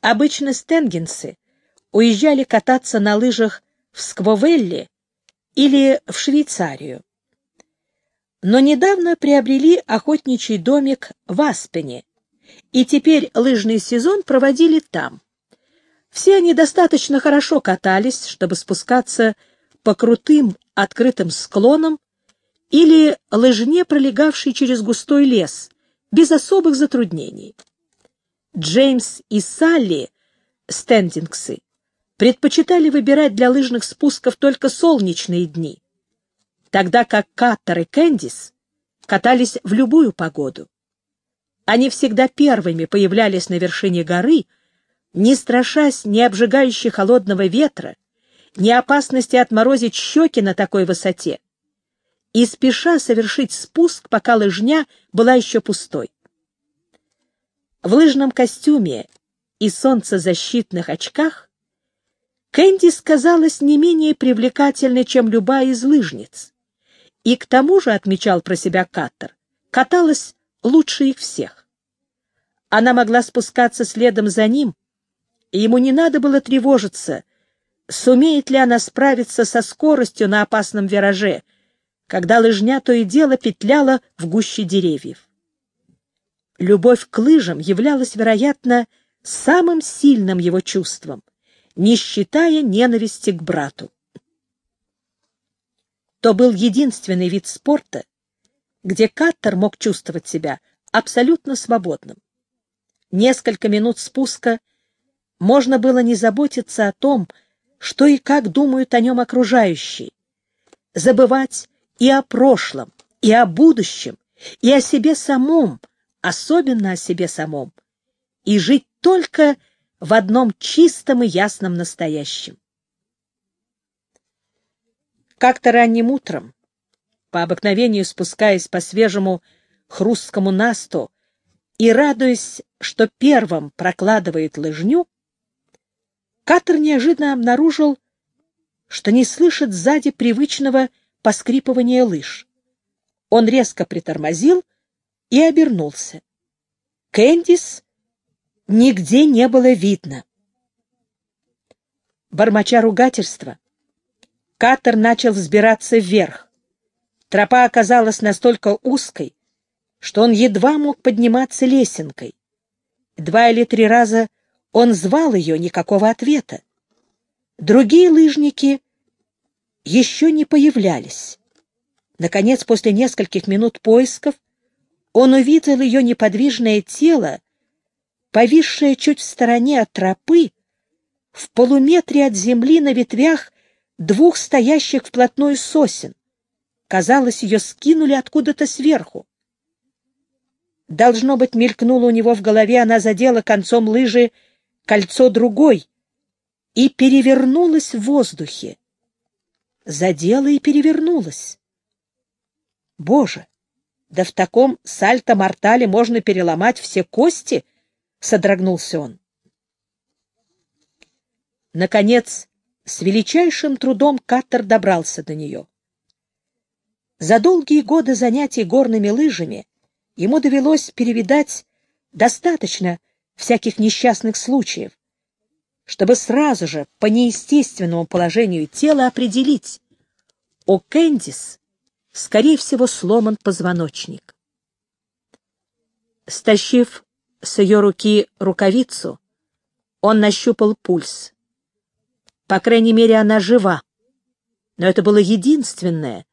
Обычно стенгенсы уезжали кататься на лыжах в Сквовелле или в Швейцарию. Но недавно приобрели охотничий домик в Аспене, и теперь лыжный сезон проводили там. Все они достаточно хорошо катались, чтобы спускаться по крутым открытым склонам или лыжне, пролегавшей через густой лес, без особых затруднений. Джеймс и Салли, стендингсы, предпочитали выбирать для лыжных спусков только солнечные дни, тогда как Каттер и Кэндис катались в любую погоду. Они всегда первыми появлялись на вершине горы, не страшась ни обжигающей холодного ветра, ни опасности отморозить щеки на такой высоте, и спеша совершить спуск, пока лыжня была еще пустой. В лыжном костюме и солнцезащитных очках Кэндис казалась не менее привлекательной, чем любая из лыжниц. И к тому же, отмечал про себя Каттер, каталась лучше их всех. Она могла спускаться следом за ним, и ему не надо было тревожиться, сумеет ли она справиться со скоростью на опасном вираже, когда лыжня то и дело петляла в гуще деревьев. Любовь к лыжам являлась, вероятно, самым сильным его чувством, не считая ненависти к брату. То был единственный вид спорта, где Каттер мог чувствовать себя абсолютно свободным. Несколько минут спуска можно было не заботиться о том, что и как думают о нем окружающие, забывать и о прошлом, и о будущем, и о себе самом, особенно о себе самом, и жить только в одном чистом и ясном настоящем. Как-то ранним утром, по обыкновению спускаясь по свежему хрусткому насту и радуясь, что первым прокладывает лыжню, Катер неожиданно обнаружил, что не слышит сзади привычного поскрипывания лыж. Он резко притормозил и обернулся. Кэндис нигде не было видно. Бормоча ругательства, Катер начал взбираться вверх. Тропа оказалась настолько узкой, что он едва мог подниматься лесенкой. Два или три раза он звал ее, никакого ответа. Другие лыжники еще не появлялись. Наконец, после нескольких минут поисков, он увидел ее неподвижное тело, повисшее чуть в стороне от тропы, в полуметре от земли на ветвях двух стоящих вплотную сосен. Казалось, ее скинули откуда-то сверху. Должно быть, мелькнуло у него в голове, она задела концом лыжи кольцо другой и перевернулась в воздухе. Задела и перевернулась. Боже, да в таком сальто-мортале можно переломать все кости, содрогнулся он. Наконец, с величайшим трудом Каттер добрался до нее. За долгие годы занятий горными лыжами ему довелось перевидать достаточно всяких несчастных случаев, чтобы сразу же по неестественному положению тела определить, у Кэндис, скорее всего, сломан позвоночник. Стащив с ее руки рукавицу, он нащупал пульс. По крайней мере, она жива, но это было единственное,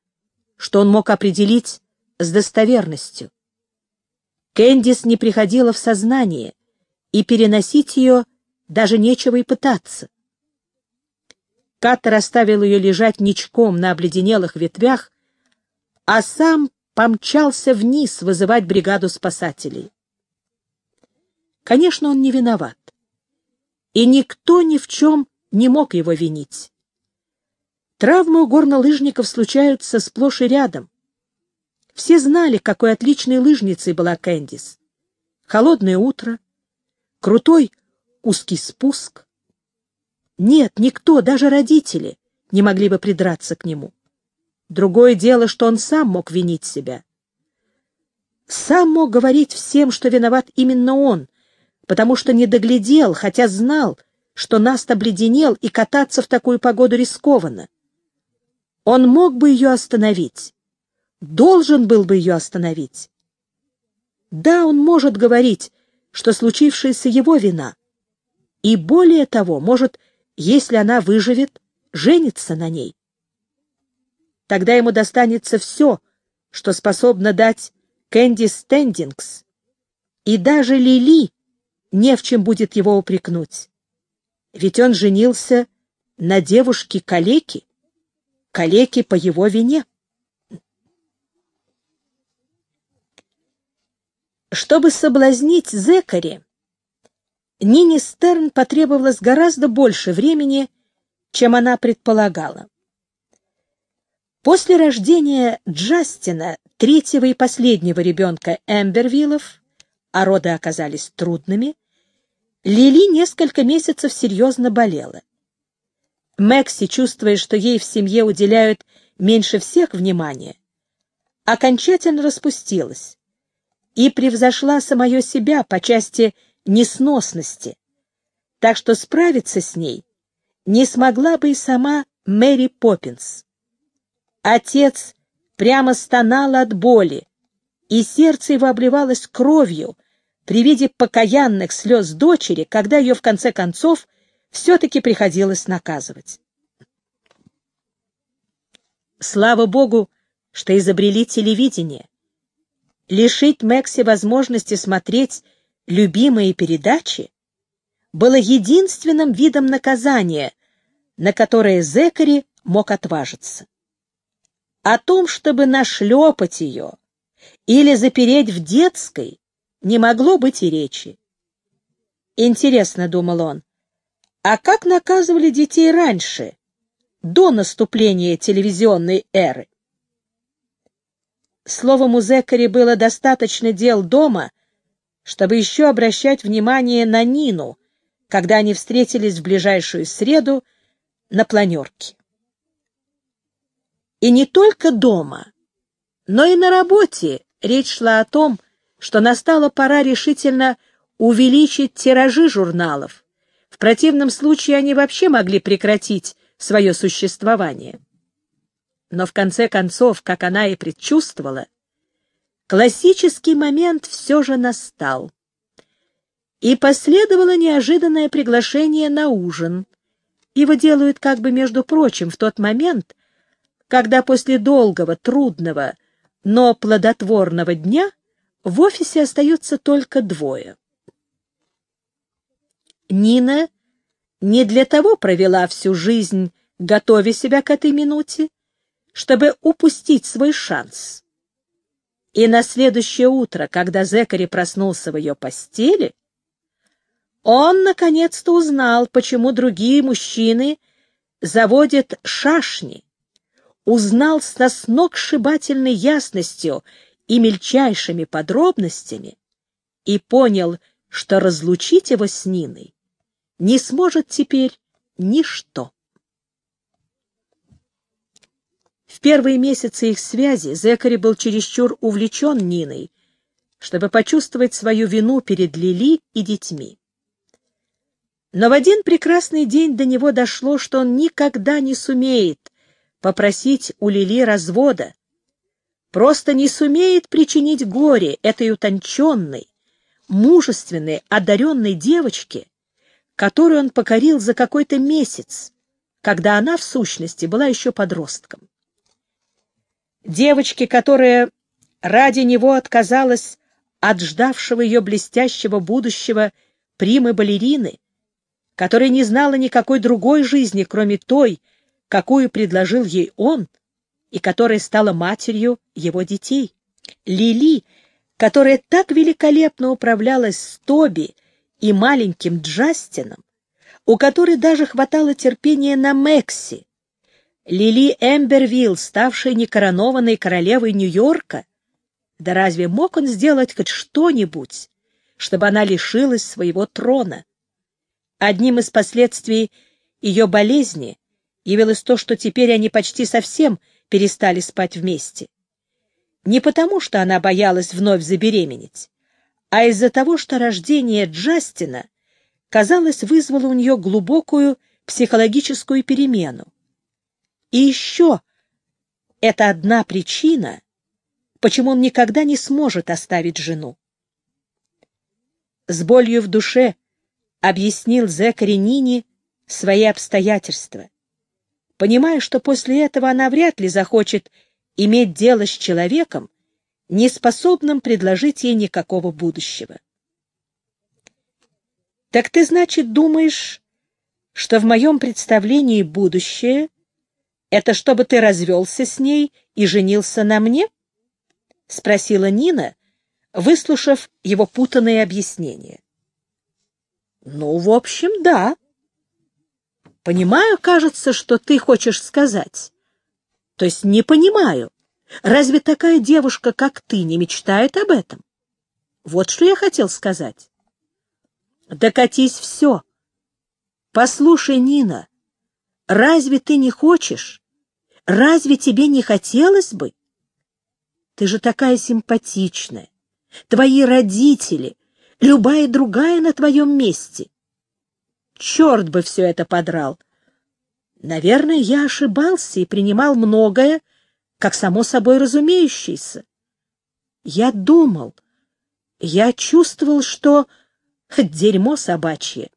что он мог определить с достоверностью. Кэндис не приходила в сознание — и переносить ее даже нечего и пытаться. Каттер оставил ее лежать ничком на обледенелых ветвях, а сам помчался вниз вызывать бригаду спасателей. Конечно, он не виноват, и никто ни в чем не мог его винить. Травмы у горнолыжников случаются сплошь и рядом. Все знали, какой отличной лыжницей была Кэндис. Холодное утро, Крутой узкий спуск. Нет, никто, даже родители, не могли бы придраться к нему. Другое дело, что он сам мог винить себя. Сам мог говорить всем, что виноват именно он, потому что не доглядел, хотя знал, что Наст обледенел и кататься в такую погоду рискованно. Он мог бы ее остановить, должен был бы ее остановить. Да, он может говорить, что случившееся его вина, и более того, может, если она выживет, жениться на ней. Тогда ему достанется все, что способно дать Кэнди Стендингс, и даже Лили не в чем будет его упрекнуть. Ведь он женился на девушке-калеке, калеке по его вине. Чтобы соблазнить Зекари, Нине Стерн потребовалось гораздо больше времени, чем она предполагала. После рождения Джастина, третьего и последнего ребенка Эмбервиллов, а роды оказались трудными, Лили несколько месяцев серьезно болела. Мэкси, чувствуя, что ей в семье уделяют меньше всех внимания, окончательно распустилась и превзошла самое себя по части несносности, так что справиться с ней не смогла бы и сама Мэри Поппинс. Отец прямо стонал от боли, и сердце его обливалось кровью, при виде покаянных слез дочери, когда ее в конце концов все-таки приходилось наказывать. Слава Богу, что изобрели телевидение. Лишить Мэкси возможности смотреть любимые передачи было единственным видом наказания, на которое Зекари мог отважиться. О том, чтобы нашлепать ее или запереть в детской, не могло быть и речи. Интересно, — думал он, — а как наказывали детей раньше, до наступления телевизионной эры? Словом, у Зекари было достаточно дел дома, чтобы еще обращать внимание на Нину, когда они встретились в ближайшую среду на планерке. И не только дома, но и на работе речь шла о том, что настала пора решительно увеличить тиражи журналов. В противном случае они вообще могли прекратить свое существование. Но в конце концов, как она и предчувствовала, классический момент все же настал. И последовало неожиданное приглашение на ужин. Его делают как бы, между прочим, в тот момент, когда после долгого, трудного, но плодотворного дня в офисе остаются только двое. Нина не для того провела всю жизнь, готовя себя к этой минуте, чтобы упустить свой шанс. И на следующее утро, когда Зекари проснулся в ее постели, он наконец-то узнал, почему другие мужчины заводят шашни, узнал с сногсшибательной ясностью и мельчайшими подробностями и понял, что разлучить его с Ниной не сможет теперь ничто. В первые месяцы их связи Зекари был чересчур увлечен Ниной, чтобы почувствовать свою вину перед Лили и детьми. Но в один прекрасный день до него дошло, что он никогда не сумеет попросить у Лили развода, просто не сумеет причинить горе этой утонченной, мужественной, одаренной девочке, которую он покорил за какой-то месяц, когда она, в сущности, была еще подростком. Девочке, которая ради него отказалась от ждавшего ее блестящего будущего примы-балерины, которая не знала никакой другой жизни, кроме той, какую предложил ей он — и которая стала матерью его детей. Лили, которая так великолепно управлялась с Тоби и маленьким Джастином, у которой даже хватало терпения на Мекси. Лили Эмбервилл, ставшая некоронованной королевой Нью-Йорка, да разве мог он сделать хоть что-нибудь, чтобы она лишилась своего трона? Одним из последствий ее болезни явилось то, что теперь они почти совсем перестали спать вместе. Не потому, что она боялась вновь забеременеть, а из-за того, что рождение Джастина, казалось, вызвало у нее глубокую психологическую перемену. И еще это одна причина, почему он никогда не сможет оставить жену. С болью в душе объяснил Зекари Нини свои обстоятельства, понимая, что после этого она вряд ли захочет иметь дело с человеком, не способным предложить ей никакого будущего. «Так ты, значит, думаешь, что в моем представлении будущее — это чтобы ты развелся с ней и женился на мне?» — спросила Нина, выслушав его путанные объяснения. «Ну, в общем, да. Понимаю, кажется, что ты хочешь сказать. То есть не понимаю. Разве такая девушка, как ты, не мечтает об этом? Вот что я хотел сказать. Докатись все. Послушай, Нина, разве ты не хочешь? Разве тебе не хотелось бы? Ты же такая симпатичная. Твои родители, любая другая на твоем месте. Черт бы все это подрал. Наверное, я ошибался и принимал многое, как само собой разумеющееся. Я думал, я чувствовал, что дерьмо собачье.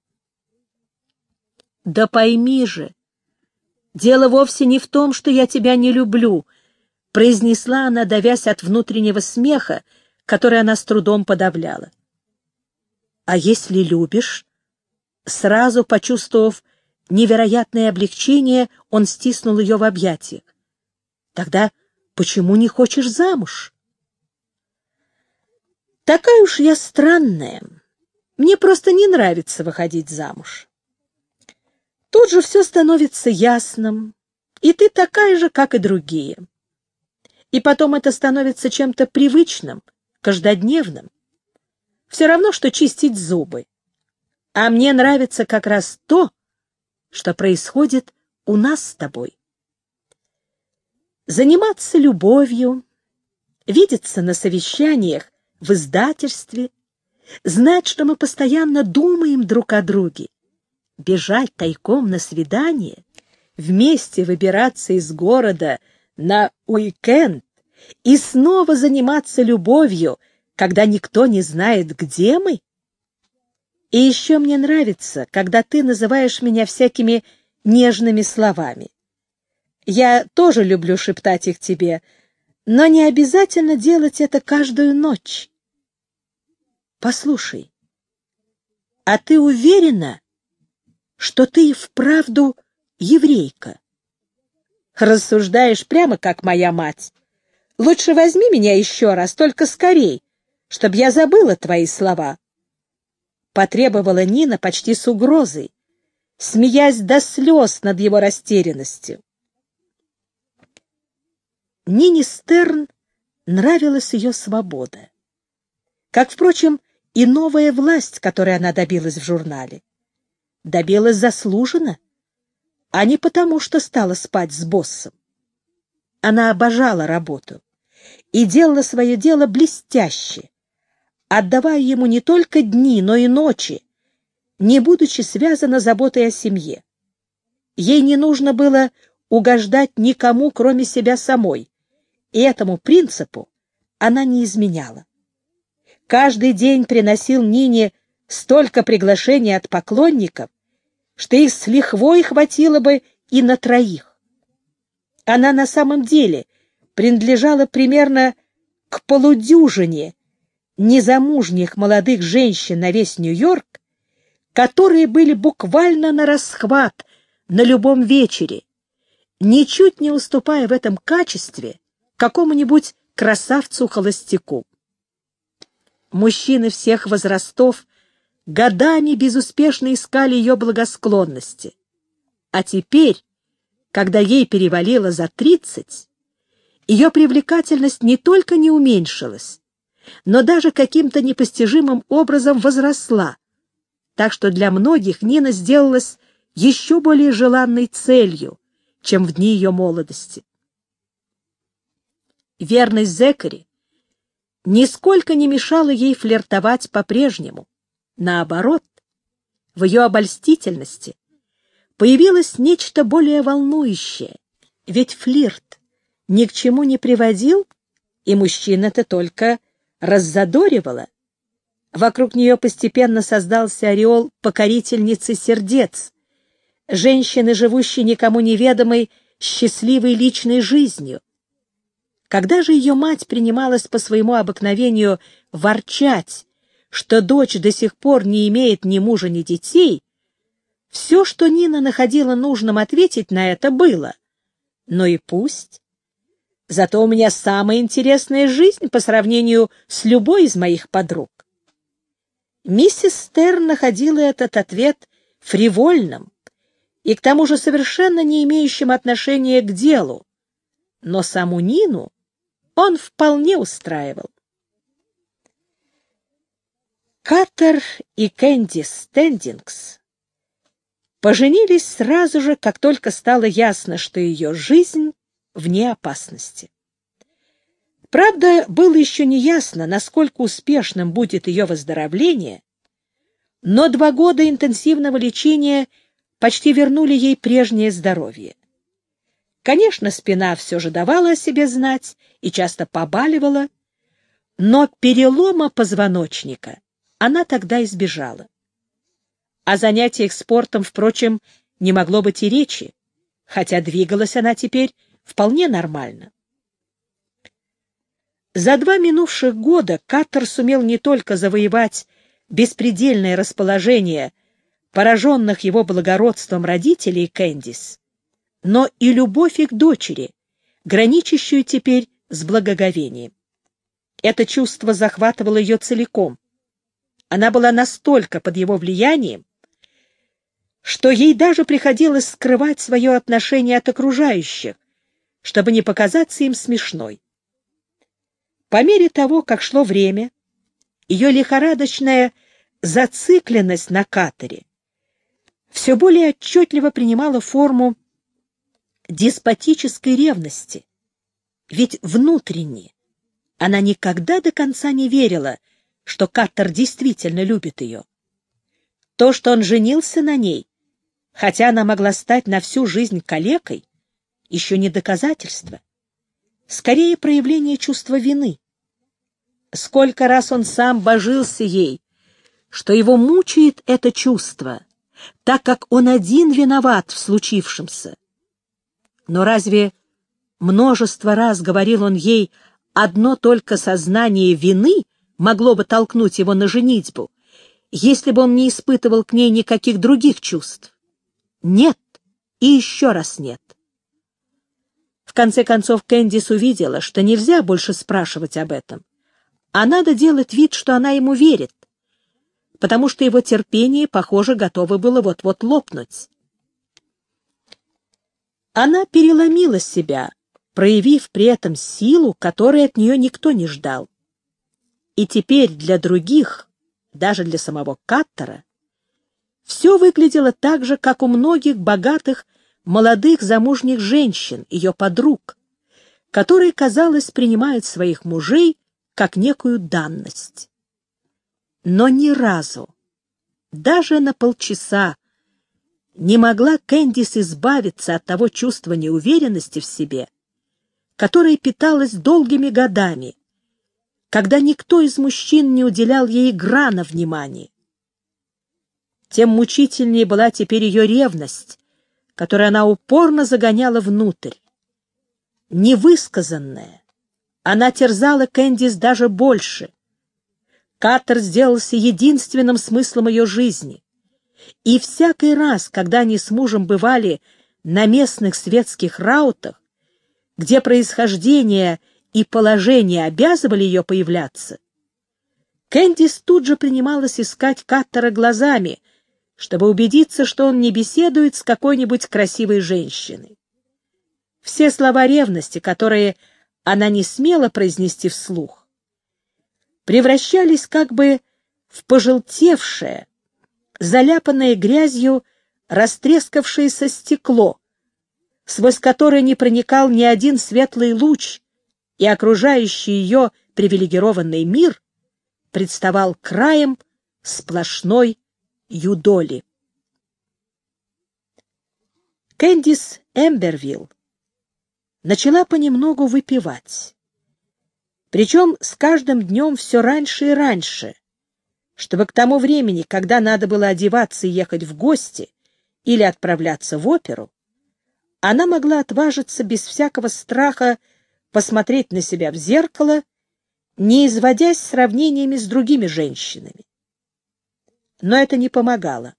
Да пойми же, дело вовсе не в том, что я тебя не люблю, произнесла она, давясь от внутреннего смеха, который она с трудом подавляла. А если любишь, сразу почувствовав невероятное облегчение, он стиснул ее в объятиях. Тогда почему не хочешь замуж? Такая уж я странная. Мне просто не нравится выходить замуж. Тут же все становится ясным, и ты такая же, как и другие. И потом это становится чем-то привычным, каждодневным. Все равно, что чистить зубы. А мне нравится как раз то, что происходит у нас с тобой заниматься любовью, видеться на совещаниях в издательстве, знать, что мы постоянно думаем друг о друге, бежать тайком на свидание, вместе выбираться из города на уикенд и снова заниматься любовью, когда никто не знает, где мы? И еще мне нравится, когда ты называешь меня всякими нежными словами. Я тоже люблю шептать их тебе, но не обязательно делать это каждую ночь. Послушай, а ты уверена, что ты вправду еврейка? Рассуждаешь прямо как моя мать. Лучше возьми меня еще раз, только скорей, чтобы я забыла твои слова. Потребовала Нина почти с угрозой, смеясь до слез над его растерянностью. Нине Стерн нравилась ее свобода. Как, впрочем, и новая власть, которой она добилась в журнале. Добилась заслуженно, а не потому, что стала спать с боссом. Она обожала работу и делала свое дело блестяще, отдавая ему не только дни, но и ночи, не будучи связана заботой о семье. Ей не нужно было угождать никому, кроме себя самой, и этому принципу она не изменяла. Каждый день приносил Нине столько приглашений от поклонников, что их с лихвой хватило бы и на троих. Она на самом деле принадлежала примерно к полудюжине незамужних молодых женщин на весь Нью-Йорк, которые были буквально на расхват на любом вечере, ничуть не уступая в этом качестве какому-нибудь красавцу-холостяку. Мужчины всех возрастов годами безуспешно искали ее благосклонности. А теперь, когда ей перевалило за тридцать, ее привлекательность не только не уменьшилась, но даже каким-то непостижимым образом возросла, так что для многих Нина сделалась еще более желанной целью, чем в дни ее молодости. Верность Зекари нисколько не мешало ей флиртовать по-прежнему. Наоборот, в ее обольстительности появилось нечто более волнующее, ведь флирт ни к чему не приводил, и мужчин это только раззадоривало. Вокруг нее постепенно создался ореол покорительницы сердец, женщины, живущей никому неведомой, счастливой личной жизнью. Когда же ее мать принималась по своему обыкновению ворчать, что дочь до сих пор не имеет ни мужа, ни детей, все, что Нина находила нужным ответить на это, было. Но и пусть. Зато у меня самая интересная жизнь по сравнению с любой из моих подруг. Миссис Стерн находила этот ответ фривольным и к тому же совершенно не имеющим отношения к делу, но саму Нину он вполне устраивал. Каттер и Кэнди Стендингс поженились сразу же, как только стало ясно, что ее жизнь вне опасности. Правда, было еще не ясно, насколько успешным будет ее выздоровление, но два года интенсивного лечения почти вернули ей прежнее здоровье. Конечно, спина все же давала о себе знать и часто побаливала, но перелома позвоночника она тогда избежала. О занятиях спортом, впрочем, не могло быть и речи, хотя двигалась она теперь вполне нормально. За два минувших года Каттер сумел не только завоевать беспредельное расположение пораженных его благородством родителей Кэндис, но и любовь их дочери, граничащую теперь с благоговением. Это чувство захватывало ее целиком. Она была настолько под его влиянием, что ей даже приходилось скрывать свое отношение от окружающих, чтобы не показаться им смешной. По мере того, как шло время, ее лихорадочная зацикленность на катере все более отчетливо принимала форму деспотической ревности, ведь внутренне она никогда до конца не верила, что Каттер действительно любит ее. То, что он женился на ней, хотя она могла стать на всю жизнь калекой, еще не доказательство. Скорее проявление чувства вины. Сколько раз он сам божился ей, что его мучает это чувство, так как он один виноват в случившемся. Но разве множество раз говорил он ей, одно только сознание вины могло бы толкнуть его на женитьбу, если бы он не испытывал к ней никаких других чувств? Нет и еще раз нет. Конце концов Кэндис увидела, что нельзя больше спрашивать об этом, а надо делать вид, что она ему верит, потому что его терпение, похоже, готово было вот-вот лопнуть. Она переломила себя, проявив при этом силу, которой от нее никто не ждал. И теперь для других, даже для самого Каттера, все выглядело так же, как у многих богатых молодых замужних женщин, ее подруг, которые, казалось, принимают своих мужей как некую данность. Но ни разу, даже на полчаса, не могла Кэндис избавиться от того чувства неуверенности в себе, которое питалось долгими годами, когда никто из мужчин не уделял ей грана внимания. Тем мучительнее была теперь ее ревность, которое она упорно загоняла внутрь. Невысказанная, она терзала Кэндис даже больше. Каттер сделался единственным смыслом ее жизни. И всякий раз, когда они с мужем бывали на местных светских раутах, где происхождение и положение обязывали ее появляться, Кэндис тут же принималась искать Каттера глазами, чтобы убедиться, что он не беседует с какой-нибудь красивой женщиной. Все слова ревности, которые она не смела произнести вслух, превращались как бы в пожелтевшее, заляпанное грязью растрескавшееся стекло, сквозь которое не проникал ни один светлый луч, и окружающий ее привилегированный мир представал краем сплошной юдоли. Кэндис Эмбервилл начала понемногу выпивать. Причем с каждым днем все раньше и раньше, чтобы к тому времени, когда надо было одеваться и ехать в гости или отправляться в оперу, она могла отважиться без всякого страха посмотреть на себя в зеркало, не изводясь сравнениями с другими женщинами. Но это не помогало.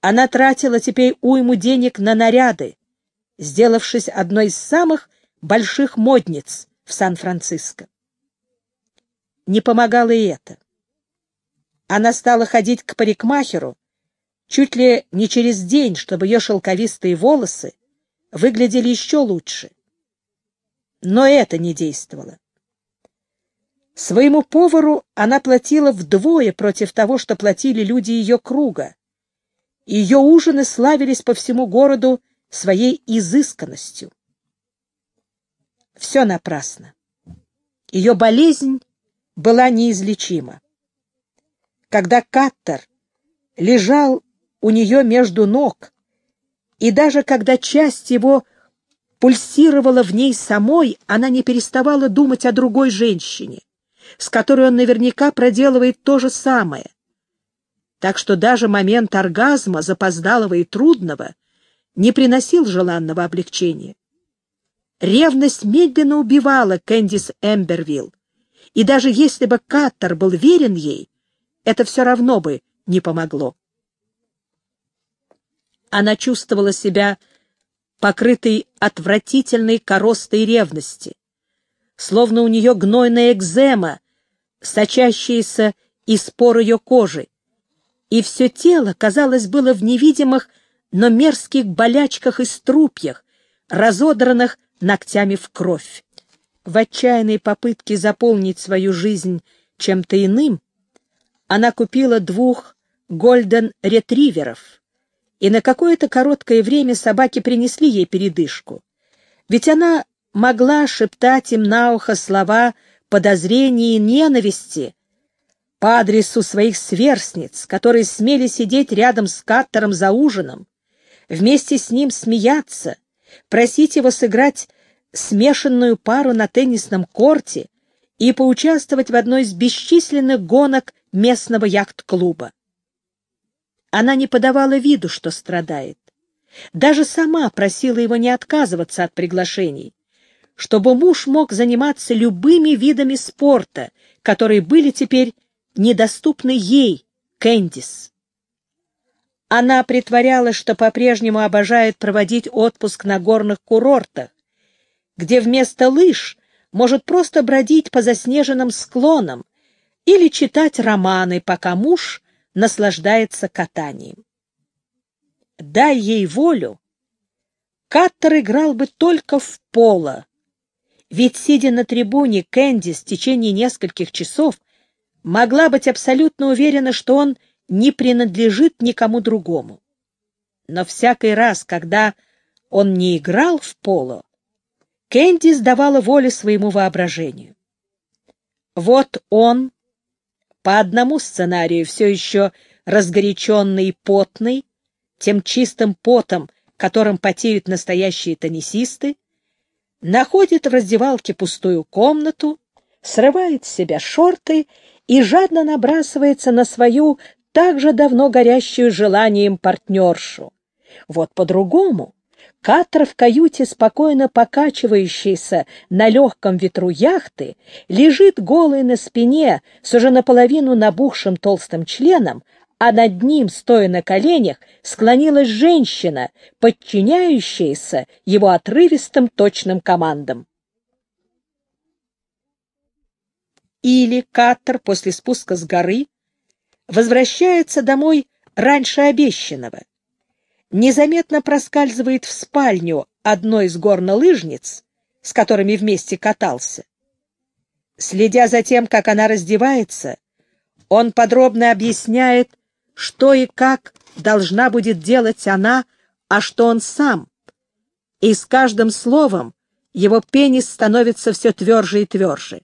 Она тратила теперь уйму денег на наряды, сделавшись одной из самых больших модниц в Сан-Франциско. Не помогало и это. Она стала ходить к парикмахеру чуть ли не через день, чтобы ее шелковистые волосы выглядели еще лучше. Но это не действовало. Своему повару она платила вдвое против того, что платили люди ее круга. Ее ужины славились по всему городу своей изысканностью. Все напрасно. Ее болезнь была неизлечима. Когда Каттер лежал у нее между ног, и даже когда часть его пульсировала в ней самой, она не переставала думать о другой женщине, с которой он наверняка проделывает то же самое. Так что даже момент оргазма, запоздалого и трудного, не приносил желанного облегчения. Ревность медленно убивала Кэндис Эмбервилл, и даже если бы Каттер был верен ей, это все равно бы не помогло. Она чувствовала себя покрытой отвратительной коростой ревности, словно у нее гнойная экзема, сочащаяся из пор ее кожи, и все тело, казалось, было в невидимых, но мерзких болячках и струпьях, разодранных ногтями в кровь. В отчаянной попытке заполнить свою жизнь чем-то иным, она купила двух гольден-ретриверов, и на какое-то короткое время собаки принесли ей передышку. Ведь она могла шептать им на ухо слова подозрения и ненависти по адресу своих сверстниц, которые смели сидеть рядом с Каттером за ужином, вместе с ним смеяться, просить его сыграть смешанную пару на теннисном корте и поучаствовать в одной из бесчисленных гонок местного яхт-клуба. Она не подавала виду, что страдает. Даже сама просила его не отказываться от приглашений, чтобы муж мог заниматься любыми видами спорта, которые были теперь недоступны ей, Кэндис. Она притворялась, что по-прежнему обожает проводить отпуск на горных курортах, где вместо лыж может просто бродить по заснеженным склонам или читать романы, пока муж наслаждается катанием. Дай ей волю, Каттер играл бы только в поло, ведь, сидя на трибуне, Кэндис в течение нескольких часов могла быть абсолютно уверена, что он не принадлежит никому другому. Но всякий раз, когда он не играл в поло, Кэндис давала волю своему воображению. Вот он, по одному сценарию все еще разгоряченный и потный, тем чистым потом, которым потеют настоящие теннисисты, находит в раздевалке пустую комнату, срывает с себя шорты и жадно набрасывается на свою также давно горящую желанием партнершу. Вот по-другому. Катр в каюте, спокойно покачивающийся на легком ветру яхты, лежит голый на спине с уже наполовину набухшим толстым членом, а над ним, стоя на коленях, склонилась женщина, подчиняющаяся его отрывистым точным командам. Или Каттер после спуска с горы возвращается домой раньше обещанного, незаметно проскальзывает в спальню одной из горнолыжниц, с которыми вместе катался. Следя за тем, как она раздевается, он подробно объясняет, что и как должна будет делать она, а что он сам. И с каждым словом его пенис становится все тверже и тверже.